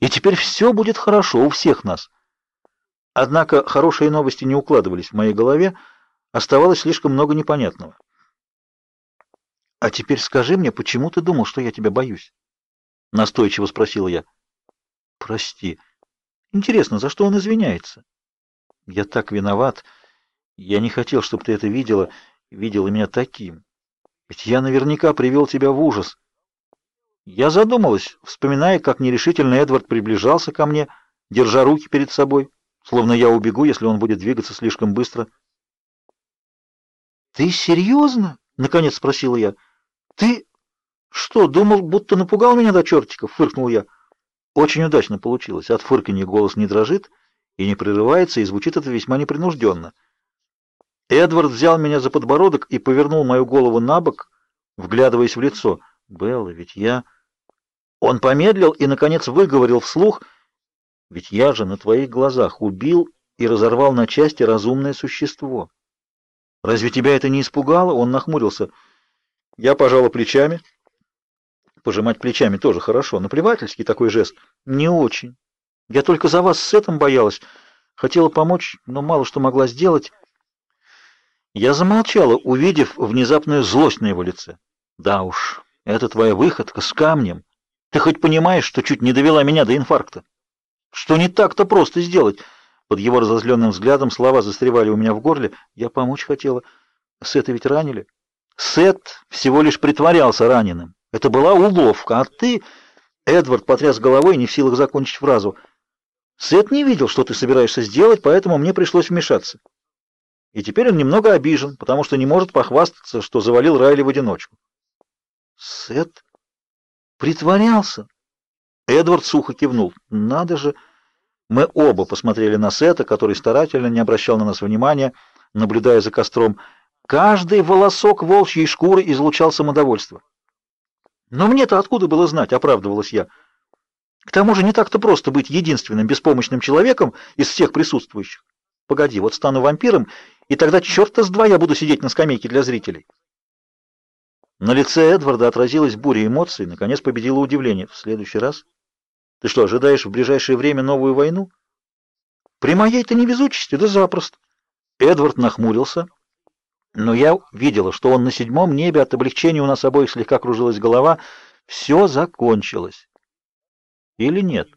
И теперь все будет хорошо у всех нас. Однако хорошие новости не укладывались в моей голове, оставалось слишком много непонятного. А теперь скажи мне, почему ты думал, что я тебя боюсь? настойчиво спросила я. Прости. Интересно, за что он извиняется? Я так виноват. Я не хотел, чтобы ты это видела, видела меня таким. Ведь я наверняка привел тебя в ужас. Я задумалась, вспоминая, как нерешительно Эдвард приближался ко мне, держа руки перед собой, словно я убегу, если он будет двигаться слишком быстро. «Ты серьезно?» — наконец спросила я. «Ты что, думал, будто напугал меня до чертиков?» — фыркнул я. Очень удачно получилось. От фырканья голос не дрожит и не прерывается, и звучит это весьма непринужденно. Эдвард взял меня за подбородок и повернул мою голову на бок, вглядываясь в лицо. «Белла, ведь я...» Он помедлил и, наконец, выговорил вслух, «Ведь я же на твоих глазах убил и разорвал на части разумное существо. Разве тебя это не испугало?» Он нахмурился. Я пожала плечами. Пожимать плечами тоже хорошо. Наплевательский такой жест. Не очень. Я только за вас с этим боялась. Хотела помочь, но мало что могла сделать. Я замолчала, увидев внезапную злость на его лице. Да уж, это твоя выходка с камнем. Ты хоть понимаешь, что чуть не довела меня до инфаркта? Что не так-то просто сделать? Под его разозленным взглядом слова застревали у меня в горле. Я помочь хотела. Сета ведь ранили. Сет всего лишь притворялся раненым. Это была уловка, а ты... Эдвард потряс головой, не в силах закончить фразу. Сет не видел, что ты собираешься сделать, поэтому мне пришлось вмешаться. И теперь он немного обижен, потому что не может похвастаться, что завалил Райли в одиночку. Сет притворялся. Эдвард сухо кивнул. Надо же. Мы оба посмотрели на Сета, который старательно не обращал на нас внимания, наблюдая за костром. Каждый волосок волчьей шкуры излучал самодовольство. Но мне-то откуда было знать, оправдывалась я. К тому же не так-то просто быть единственным беспомощным человеком из всех присутствующих. Погоди, вот стану вампиром, и тогда черта с два я буду сидеть на скамейке для зрителей. На лице Эдварда отразилась буря эмоций, наконец победило удивление. В следующий раз? Ты что, ожидаешь в ближайшее время новую войну? При моей-то невезучести, да запросто. Эдвард нахмурился, но я видела, что он на седьмом небе от облегчения у нас обоих слегка кружилась голова. Все закончилось. Или нет?